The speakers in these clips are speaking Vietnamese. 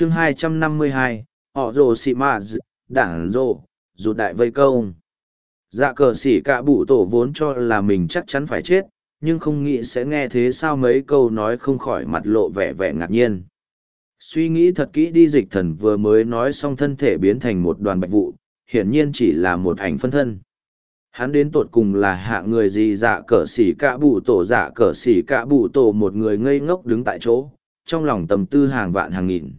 chương 252, họ rồ xị mạ đảng rồ, rụt đại vây câu. Dạ cờ xỉ cả bụ tổ vốn cho là mình chắc chắn phải chết, nhưng không nghĩ sẽ nghe thế sao mấy câu nói không khỏi mặt lộ vẻ vẻ ngạc nhiên. Suy nghĩ thật kỹ đi dịch thần vừa mới nói xong thân thể biến thành một đoàn bạch vụ, hiển nhiên chỉ là một ảnh phân thân. Hắn đến tột cùng là hạ người gì dạ cờ xỉ cả bụ tổ dạ cờ xỉ cả bụ tổ một người ngây ngốc đứng tại chỗ, trong lòng tầm tư hàng vạn hàng nghìn.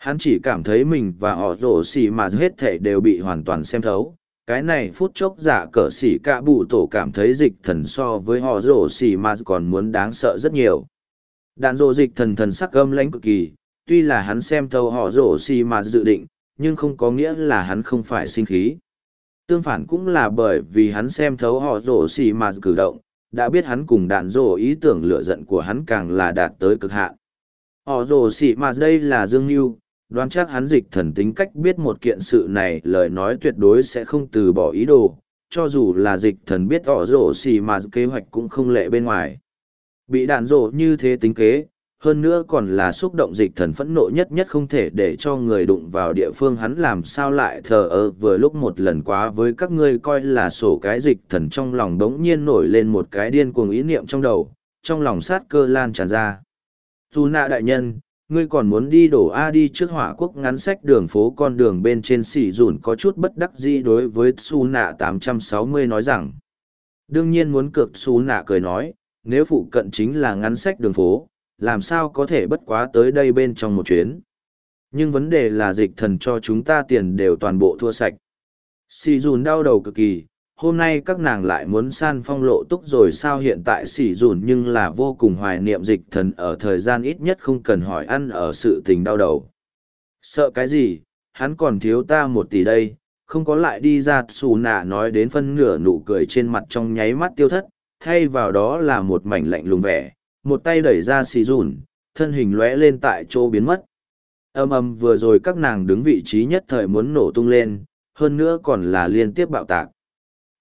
Hắn chỉ cảm thấy mình và họ rổ xì mà hết thể đều bị hoàn toàn xem thấu. Cái này phút chốc giả cờ xỉ cả bụ tổ cảm thấy dịch thần so với họ rổ xì mà còn muốn đáng sợ rất nhiều. Đạn rổ dịch thần thần sắc gâm lãnh cực kỳ, tuy là hắn xem thấu họ rổ xì mà dự định, nhưng không có nghĩa là hắn không phải sinh khí. Tương phản cũng là bởi vì hắn xem thấu họ rổ xì mà cử động, đã biết hắn cùng đạn rổ ý tưởng lựa giận của hắn càng là đạt tới cực hạn. Họ rổ xì mà đây là Dương Nhu, đoán chắc hắn dịch thần tính cách biết một kiện sự này lời nói tuyệt đối sẽ không từ bỏ ý đồ, cho dù là dịch thần biết tỏ rổ xì mà kế hoạch cũng không lệ bên ngoài. Bị đạn rổ như thế tính kế, hơn nữa còn là xúc động dịch thần phẫn nộ nhất nhất không thể để cho người đụng vào địa phương hắn làm sao lại thờ ơ vừa lúc một lần quá với các ngươi coi là sổ cái dịch thần trong lòng đống nhiên nổi lên một cái điên cuồng ý niệm trong đầu, trong lòng sát cơ lan tràn ra. Dù nạ đại nhân, ngươi còn muốn đi đổ A đi trước hỏa quốc ngắn sách đường phố con đường bên trên xỉ dùn có chút bất đắc dĩ đối với su nạ 860 nói rằng. Đương nhiên muốn cược su nạ cười nói, nếu phụ cận chính là ngắn sách đường phố, làm sao có thể bất quá tới đây bên trong một chuyến. Nhưng vấn đề là dịch thần cho chúng ta tiền đều toàn bộ thua sạch. Xì dùn đau đầu cực kỳ, hôm nay các nàng lại muốn san phong lộ túc rồi sao hiện tại xỉ dùn nhưng là vô cùng hoài niệm dịch thần ở thời gian ít nhất không cần hỏi ăn ở sự tình đau đầu. Sợ cái gì, hắn còn thiếu ta một tỷ đây, không có lại đi ra xù nạ nói đến phân nửa nụ cười trên mặt trong nháy mắt tiêu thất, thay vào đó là một mảnh lạnh lùng vẻ, một tay đẩy ra xì dùn, thân hình lóe lên tại chỗ biến mất. Âm âm vừa rồi các nàng đứng vị trí nhất thời muốn nổ tung lên, hơn nữa còn là liên tiếp bạo tạc.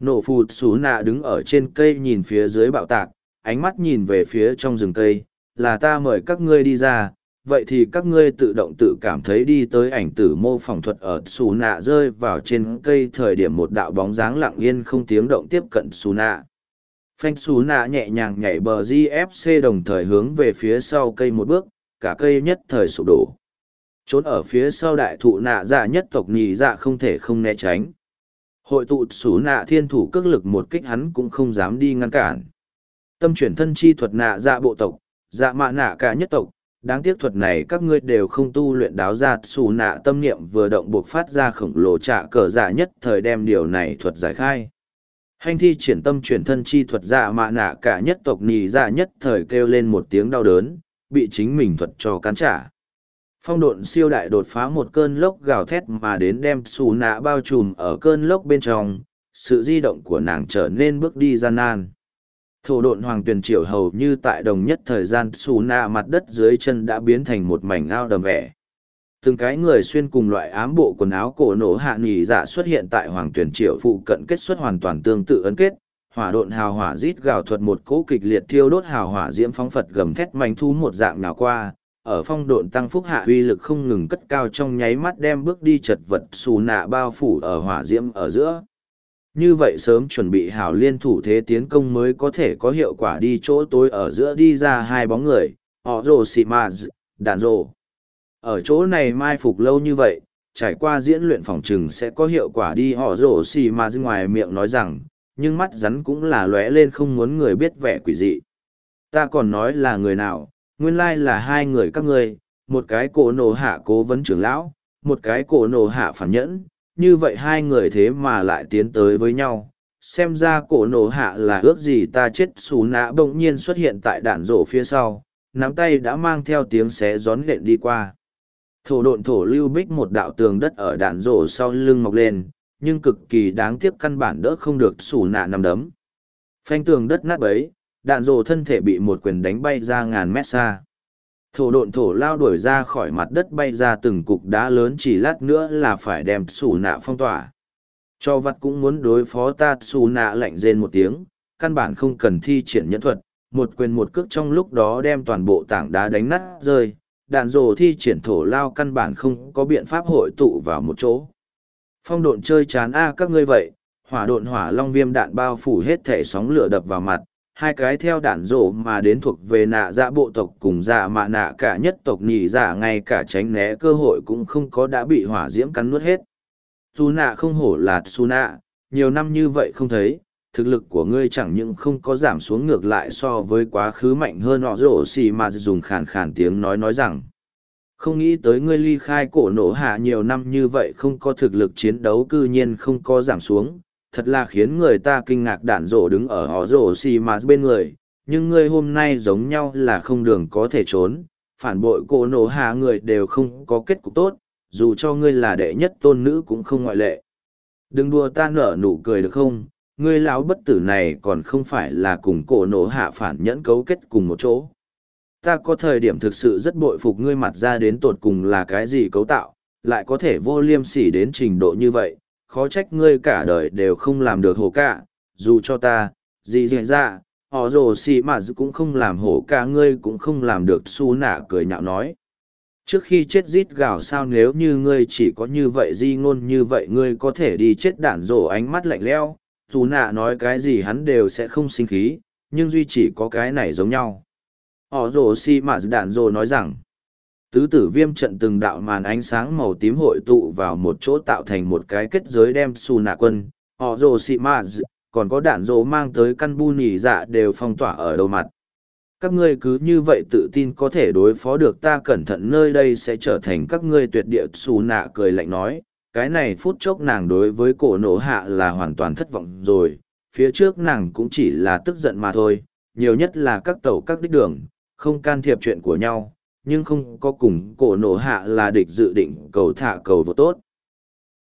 Nổ phù xú nạ đứng ở trên cây nhìn phía dưới bạo tạc, ánh mắt nhìn về phía trong rừng cây, là ta mời các ngươi đi ra, vậy thì các ngươi tự động tự cảm thấy đi tới ảnh tử mô phỏng thuật ở xù nạ rơi vào trên cây thời điểm một đạo bóng dáng lặng yên không tiếng động tiếp cận xù nạ. Phanh xù nạ nhẹ nhàng nhảy bờ GFC đồng thời hướng về phía sau cây một bước, cả cây nhất thời sụp đổ. Trốn ở phía sau đại thụ nạ dạ nhất tộc nhì dạ không thể không né tránh hội tụ sủ nạ thiên thủ cước lực một kích hắn cũng không dám đi ngăn cản. Tâm chuyển thân chi thuật nạ dạ bộ tộc dạ mạ nạ cả nhất tộc, đáng tiếc thuật này các ngươi đều không tu luyện đáo ra sủ nạ tâm niệm vừa động buộc phát ra khổng lồ trạ cờ dạ nhất thời đem điều này thuật giải khai. Hành thi triển tâm chuyển thân chi thuật dạ mạ nạ cả nhất tộc nì dạ nhất thời kêu lên một tiếng đau đớn, bị chính mình thuật cho cắn trả phong độn siêu đại đột phá một cơn lốc gào thét mà đến đem xù nạ bao trùm ở cơn lốc bên trong, sự di động của nàng trở nên bước đi gian nan. Thổ độn hoàng tuyền triệu hầu như tại đồng nhất thời gian, xù nạ mặt đất dưới chân đã biến thành một mảnh ao đầm vẻ. Từng cái người xuyên cùng loại ám bộ quần áo cổ nổ hạ nghỉ dạ xuất hiện tại hoàng tuyển triệu phụ cận kết xuất hoàn toàn tương tự ấn kết. Hỏa độn hào hỏa rít gào thuật một cỗ kịch liệt thiêu đốt hào hỏa diễm phóng phật gầm thét manh thu một dạng nào qua ở phong độn tăng phúc hạ uy lực không ngừng cất cao trong nháy mắt đem bước đi chật vật xù nạ bao phủ ở hỏa diễm ở giữa. Như vậy sớm chuẩn bị hảo liên thủ thế tiến công mới có thể có hiệu quả đi chỗ tối ở giữa đi ra hai bóng người, họ rồ xì mà đàn rồ. Ở chỗ này mai phục lâu như vậy, trải qua diễn luyện phòng trừng sẽ có hiệu quả đi họ rồ xì mà ngoài miệng nói rằng, nhưng mắt rắn cũng là lóe lên không muốn người biết vẻ quỷ dị. Ta còn nói là người nào, nguyên lai là hai người các ngươi, một cái cổ nổ hạ cố vấn trưởng lão, một cái cổ nổ hạ phản nhẫn, như vậy hai người thế mà lại tiến tới với nhau. Xem ra cổ nổ hạ là ước gì ta chết xù nã bỗng nhiên xuất hiện tại đạn rổ phía sau, nắm tay đã mang theo tiếng xé gión lện đi qua. Thổ độn thổ lưu bích một đạo tường đất ở đạn rổ sau lưng mọc lên, nhưng cực kỳ đáng tiếc căn bản đỡ không được xù nạ nằm đấm. Phanh tường đất nát bấy, đạn rồ thân thể bị một quyền đánh bay ra ngàn mét xa. Thổ độn thổ lao đuổi ra khỏi mặt đất bay ra từng cục đá lớn chỉ lát nữa là phải đem xù nạ phong tỏa. Cho vặt cũng muốn đối phó ta xù nạ lạnh rên một tiếng căn bản không cần thi triển nhẫn thuật. Một quyền một cước trong lúc đó đem toàn bộ tảng đá đánh nát rơi. Đạn rồ thi triển thổ lao căn bản không có biện pháp hội tụ vào một chỗ. Phong độn chơi chán a các ngươi vậy, hỏa độn hỏa long viêm đạn bao phủ hết thể sóng lửa đập vào mặt, hai cái theo đản rộ mà đến thuộc về nạ dạ bộ tộc cùng dạ mạ nạ cả nhất tộc nhị dạ ngay cả tránh né cơ hội cũng không có đã bị hỏa diễm cắn nuốt hết. Su nạ không hổ là su nạ, nhiều năm như vậy không thấy, thực lực của ngươi chẳng những không có giảm xuống ngược lại so với quá khứ mạnh hơn họ rổ xì mà dùng khàn khàn tiếng nói nói rằng không nghĩ tới ngươi ly khai cổ nổ hạ nhiều năm như vậy không có thực lực chiến đấu cư nhiên không có giảm xuống thật là khiến người ta kinh ngạc đạn rổ đứng ở họ rổ xì mà bên người nhưng ngươi hôm nay giống nhau là không đường có thể trốn phản bội cổ nổ hạ người đều không có kết cục tốt dù cho ngươi là đệ nhất tôn nữ cũng không ngoại lệ đừng đùa ta nở nụ cười được không ngươi lão bất tử này còn không phải là cùng cổ nổ hạ phản nhẫn cấu kết cùng một chỗ. Ta có thời điểm thực sự rất bội phục ngươi mặt ra đến tột cùng là cái gì cấu tạo, lại có thể vô liêm sỉ đến trình độ như vậy, khó trách ngươi cả đời đều không làm được hổ cả, dù cho ta, gì gì ra, họ rồ xì mà cũng không làm hổ cả ngươi cũng không làm được su nả cười nhạo nói. Trước khi chết rít gào sao nếu như ngươi chỉ có như vậy di ngôn như vậy ngươi có thể đi chết đạn rổ ánh mắt lạnh leo, dù nạ nói cái gì hắn đều sẽ không sinh khí, nhưng duy chỉ có cái này giống nhau. Họ rồ si mà đạn rồ nói rằng, tứ tử viêm trận từng đạo màn ánh sáng màu tím hội tụ vào một chỗ tạo thành một cái kết giới đem xù nạ quân, họ rồ xị ma còn có đạn rồ mang tới căn bu nỉ dạ đều phong tỏa ở đầu mặt. Các ngươi cứ như vậy tự tin có thể đối phó được ta cẩn thận nơi đây sẽ trở thành các ngươi tuyệt địa xù nạ cười lạnh nói, cái này phút chốc nàng đối với cổ nổ hạ là hoàn toàn thất vọng rồi, phía trước nàng cũng chỉ là tức giận mà thôi, nhiều nhất là các tàu các đích đường, không can thiệp chuyện của nhau, nhưng không có cùng cổ nổ hạ là địch dự định cầu thả cầu vô tốt.